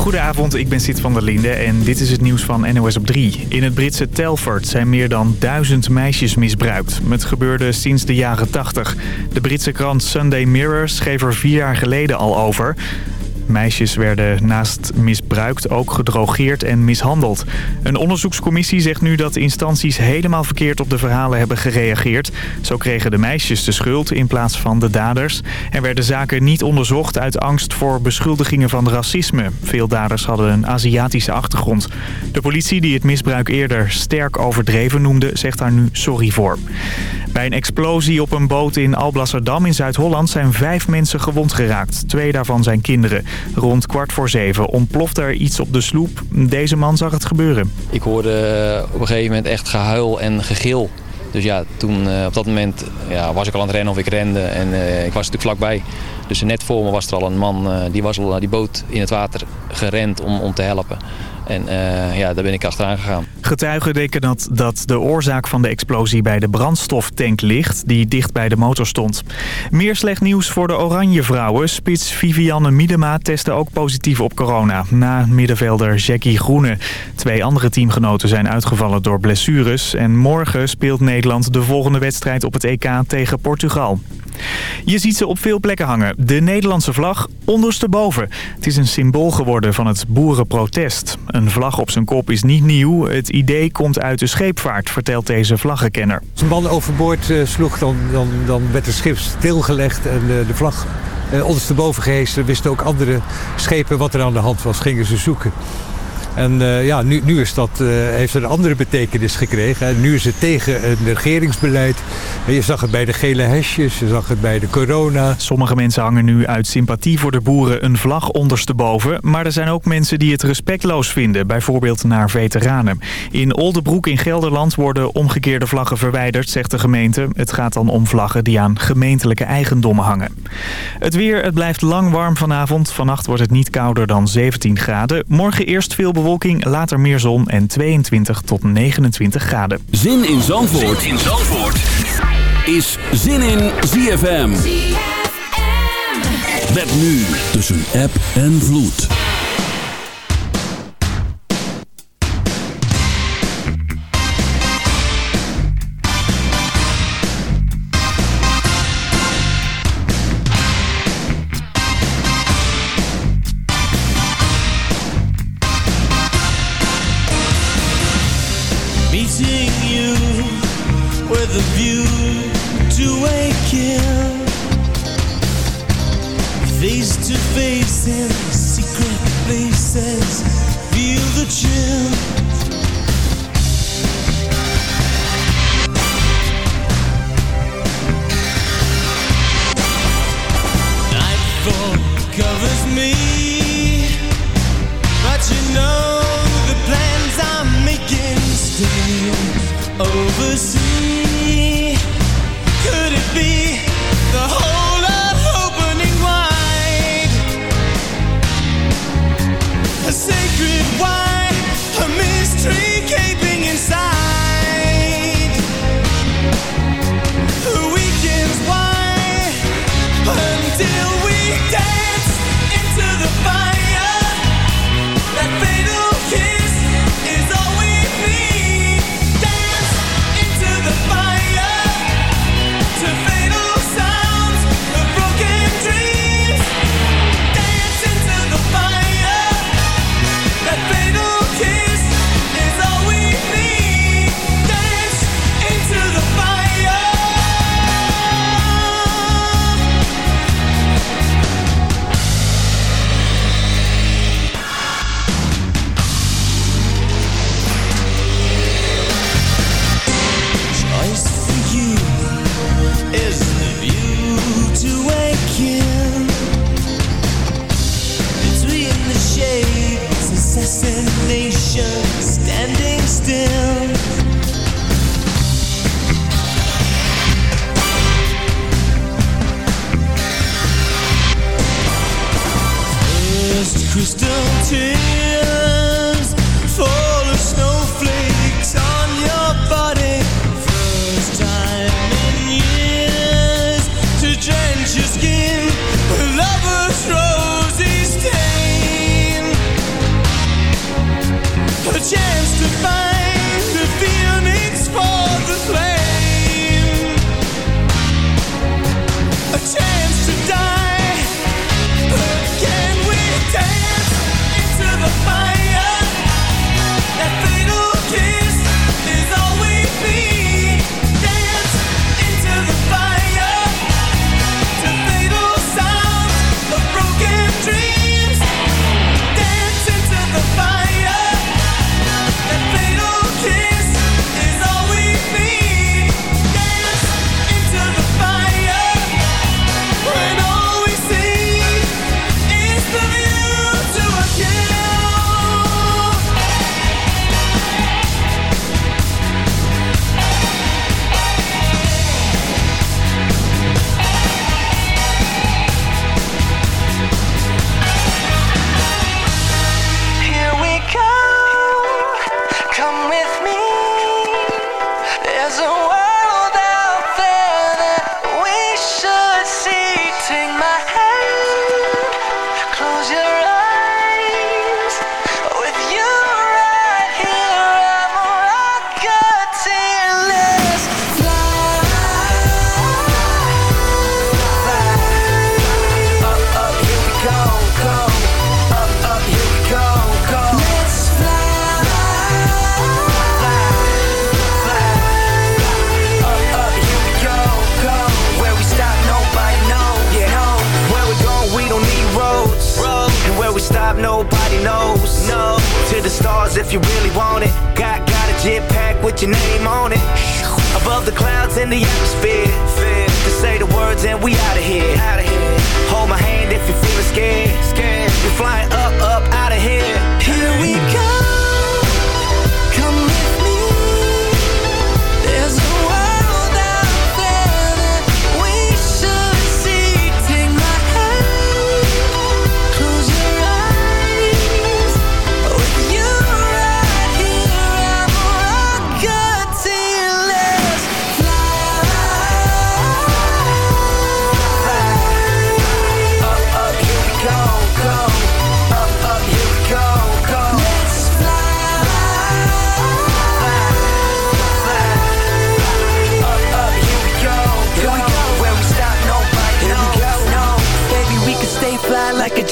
Goedenavond, ik ben Sid van der Linde en dit is het nieuws van NOS op 3. In het Britse Telford zijn meer dan duizend meisjes misbruikt. Het gebeurde sinds de jaren 80. De Britse krant Sunday Mirror schreef er vier jaar geleden al over. Meisjes werden naast misbruikt ook gedrogeerd en mishandeld. Een onderzoekscommissie zegt nu dat instanties helemaal verkeerd op de verhalen hebben gereageerd. Zo kregen de meisjes de schuld in plaats van de daders. Er werden zaken niet onderzocht uit angst voor beschuldigingen van racisme. Veel daders hadden een Aziatische achtergrond. De politie die het misbruik eerder sterk overdreven noemde, zegt daar nu sorry voor. Bij een explosie op een boot in Alblasserdam in Zuid-Holland zijn vijf mensen gewond geraakt. Twee daarvan zijn kinderen. Rond kwart voor zeven ontploft er iets op de sloep. Deze man zag het gebeuren. Ik hoorde eh, op een gegeven moment echt gehuil en gegil. Dus ja, toen uh, op dat moment ja, was ik al aan het rennen of ik rende en uh, ik was natuurlijk vlakbij. Dus net voor me was er al een man, die was al die boot in het water gerend om, om te helpen. En uh, ja, daar ben ik achteraan gegaan. Getuigen denken dat, dat de oorzaak van de explosie bij de brandstoftank ligt... die dicht bij de motor stond. Meer slecht nieuws voor de Oranje Vrouwen. Spits Vivianne Miedema testte ook positief op corona. Na middenvelder Jackie Groene. Twee andere teamgenoten zijn uitgevallen door blessures. En morgen speelt Nederland de volgende wedstrijd op het EK tegen Portugal. Je ziet ze op veel plekken hangen. De Nederlandse vlag ondersteboven. Het is een symbool geworden van het boerenprotest. Een vlag op zijn kop is niet nieuw. Het idee komt uit de scheepvaart, vertelt deze vlaggenkenner. Als een man overboord uh, sloeg, dan, dan, dan werd het schip stilgelegd en uh, de vlag uh, ondersteboven gehesen. Wisten ook andere schepen wat er aan de hand was, gingen ze zoeken. En uh, ja, nu, nu is dat, uh, heeft een andere betekenis gekregen. En nu is het tegen een regeringsbeleid. Je zag het bij de gele hesjes, je zag het bij de corona. Sommige mensen hangen nu uit sympathie voor de boeren een vlag ondersteboven. Maar er zijn ook mensen die het respectloos vinden. Bijvoorbeeld naar veteranen. In Oldebroek in Gelderland worden omgekeerde vlaggen verwijderd, zegt de gemeente. Het gaat dan om vlaggen die aan gemeentelijke eigendommen hangen. Het weer, het blijft lang warm vanavond. Vannacht wordt het niet kouder dan 17 graden. Morgen eerst veel bewolking, later meer zon en 22 tot 29 graden. Zin in Zandvoort, zin in Zandvoort. is Zin in ZFM. ZFM. Met nu tussen app en vloed.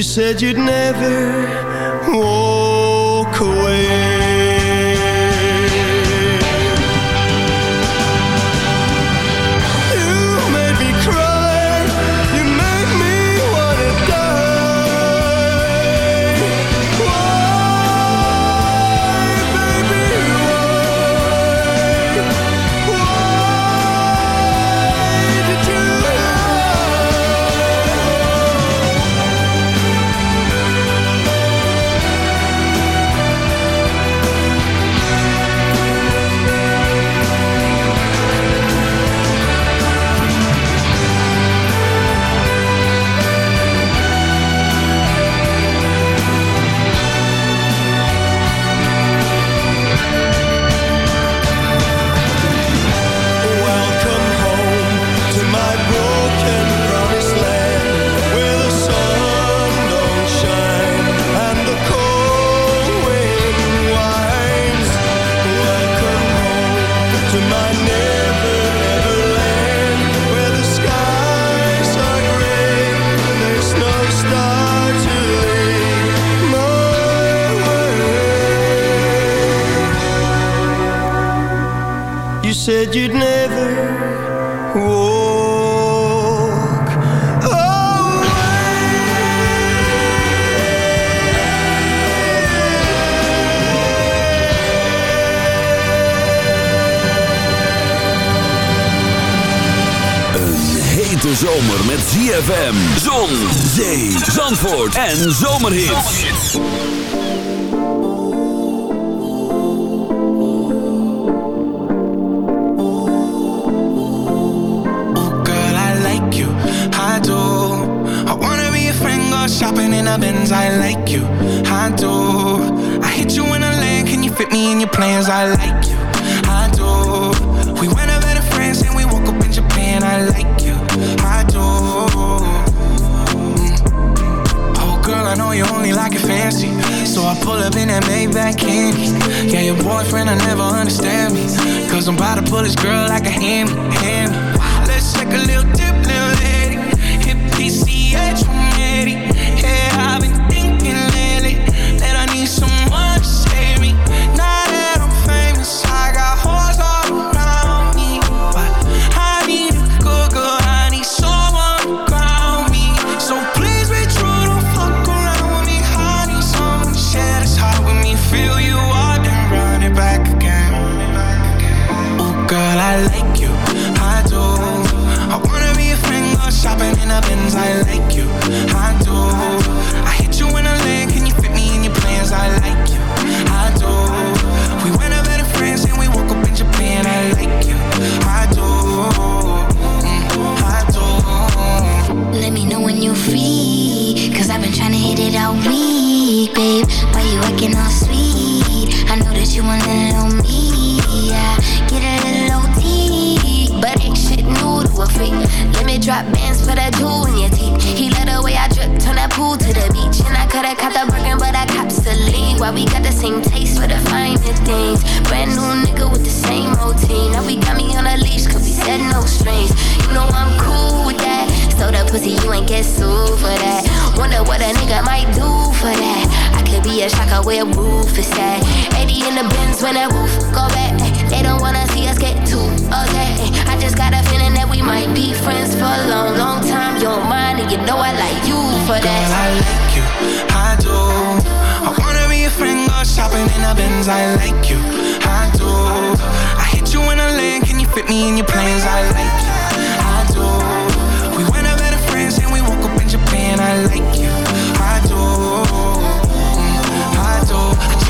You said you'd never walk away. Said you'd never walk Een hete zomer met ZFM, zon, zee, zandvoort en zomerhits. I like you, I do. I hit you in a land, can you fit me in your plans? I like you, I do. We went over to France and we woke up in Japan. I like you, I do. Oh, girl, I know you only like it fancy. So I pull up in that Maybach candy. Yeah, your boyfriend, I never understand me. Cause I'm about to pull this girl like a hammy, hammy. Benz. I like you, I do. I hit you in a land, can you fit me in your plans? I like you, I do. We went over to France and we woke up in Japan. I like you, I do. Mm, I do. Let me know when you're free Cause I've been trying to hit it all week, babe Why you acting all sweet? I know that you want a little me yeah. Get a little drop bands for that jewel in your teeth. He let way I drip, turn that pool to the beach. And I coulda caught the Birkin, but I cops the league Why we got the same taste for the finer things. Brand new nigga with the same routine Now we got me on a leash cause we said no strings. You know I'm cool with that. So the pussy, you ain't get sued for that. Wonder what a nigga might do for that. Be a shocker where roof is at. 80 in the bins when that roof go back. They don't wanna see us get too okay. I just got a feeling that we might be friends for a long, long time. You don't mind, and you know I like you for that. Girl, I like you, I do. I wanna be a friend, go shopping in the Benz. I like you, I do. I hit you in a land, can you fit me in your plans? I like you, I do. We went out better friends and we woke up in Japan. I like you, Just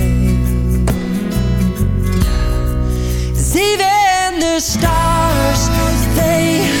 Stars, they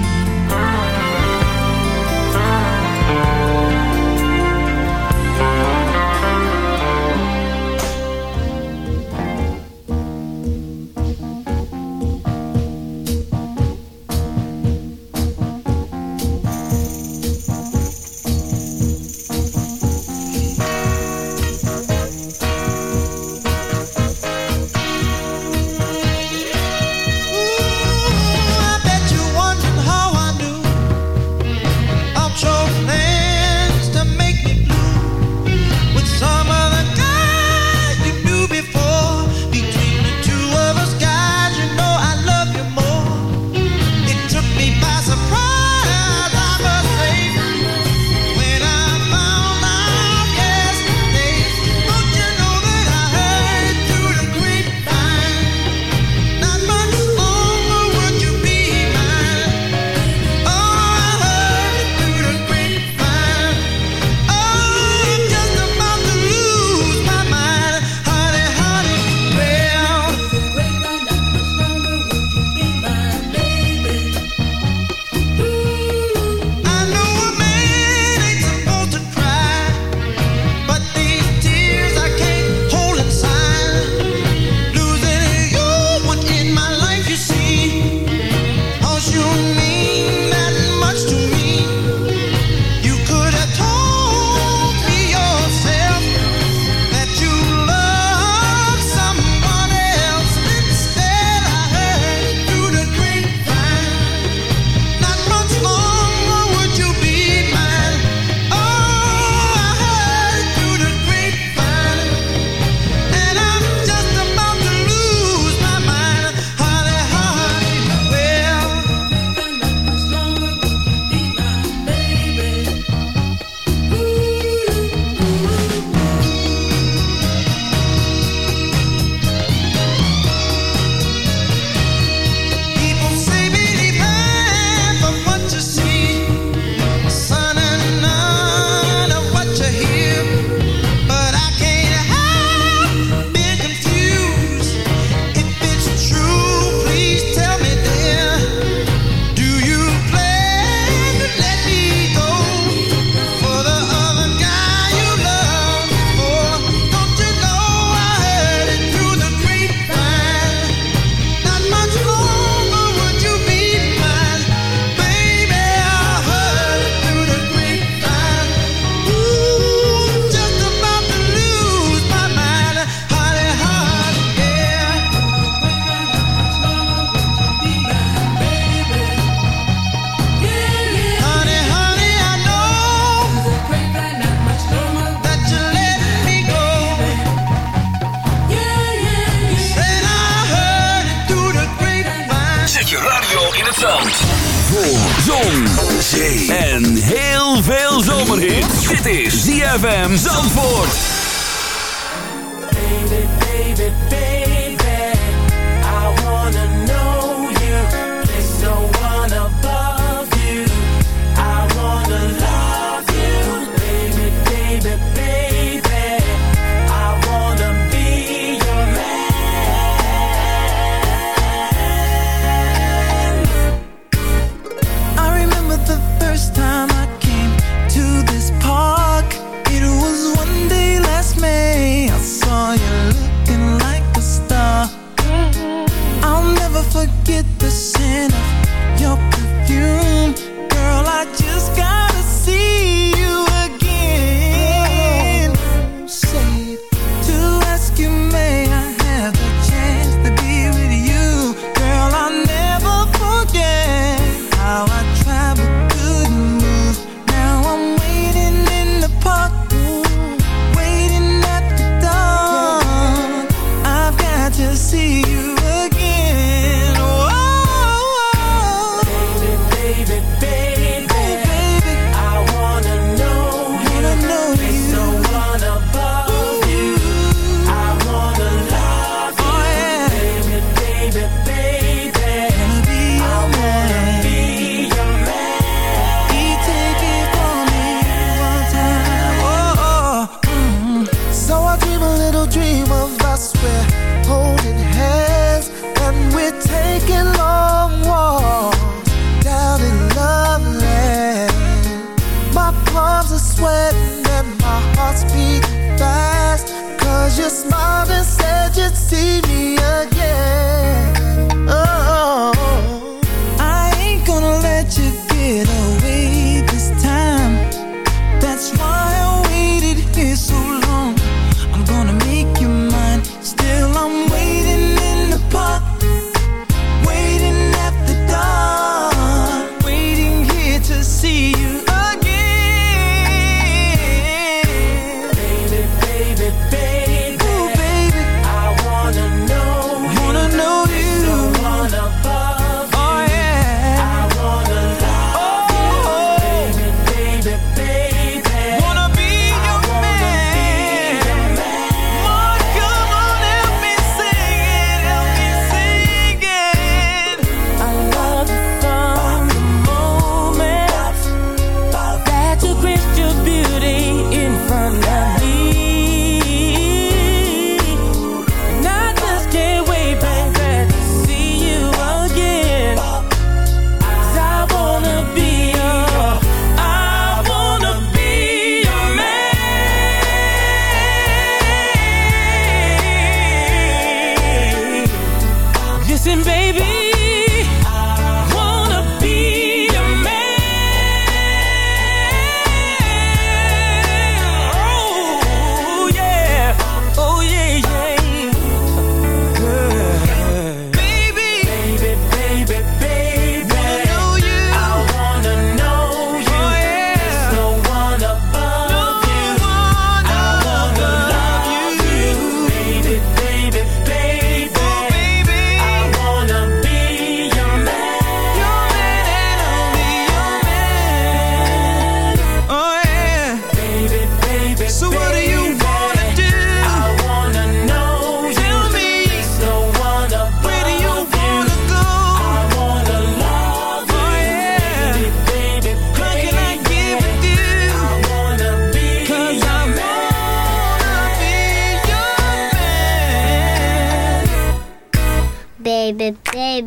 zomerhit. Dit is ZFM Zandvoort. Baby, baby, baby. I wanna know you. again.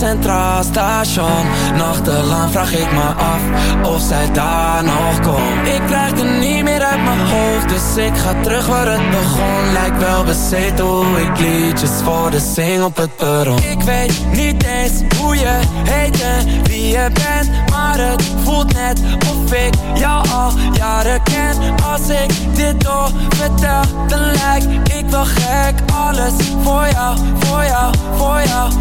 Centraal Station Nachtelang vraag ik me af of zij daar nog komt. Ik krijg het niet meer uit mijn hoofd Dus ik ga terug waar het begon. Lijkt wel bezeten hoe ik liedjes voor de zing op het perron. Ik weet niet eens hoe je heet en wie je bent Maar het voelt net of ik jou al jaren ken. Als ik dit door vertel dan lijk ik wel gek. Alles voor jou, voor jou, voor jou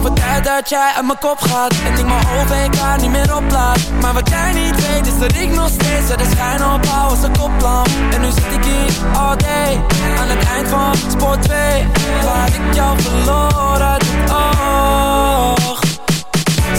Voor tijd dat jij uit mijn kop gaat. En ik mijn OVK niet meer oplaat. Maar wat jij niet weet is dat ik nog steeds De schijn opbouw als een koplamp. En nu zit ik hier all day Aan het eind van spoor 2 Waar ik jou verloor uit het oog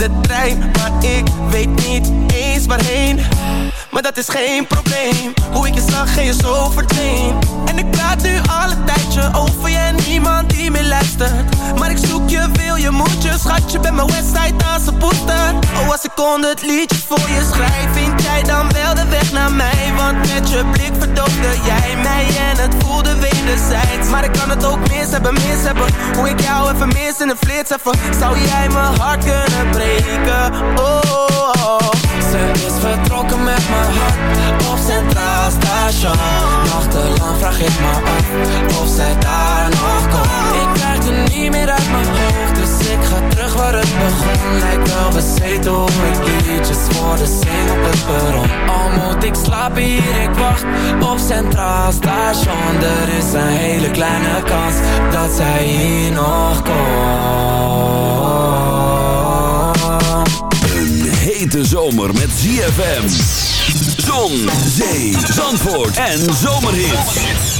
de trein, maar ik weet niet eens waarheen. Maar dat is geen probleem. Hoe ik je zag en je zo verdween. En ik praat nu al een tijdje over je en niemand die meer luistert. Maar ik zoek je, wil je, moet je Schatje, bij mijn website als een poester als ik kon het liedje voor je schrijf Vind jij dan wel de weg naar mij? Want met je blik verdoofde jij mij En het voelde wederzijds Maar ik kan het ook mis hebben, mis hebben Hoe ik jou even mis in een flits even Zou jij mijn hart kunnen breken? Oh, oh, oh. Ze is vertrokken met mijn hart op Centraal Station Nachtelang vraag ik me af of zij daar nog komt Ik krijg er niet meer uit mijn hoofd, dus ik ga terug waar het begon Lijkt wel bezeten hoe ik liedjes voor de zing op het perron Al moet ik slapen hier, ik wacht op Centraal Station Er is een hele kleine kans dat zij hier nog komt hete zomer met ZFM. Zon, zee, zandvoort en zomerhits.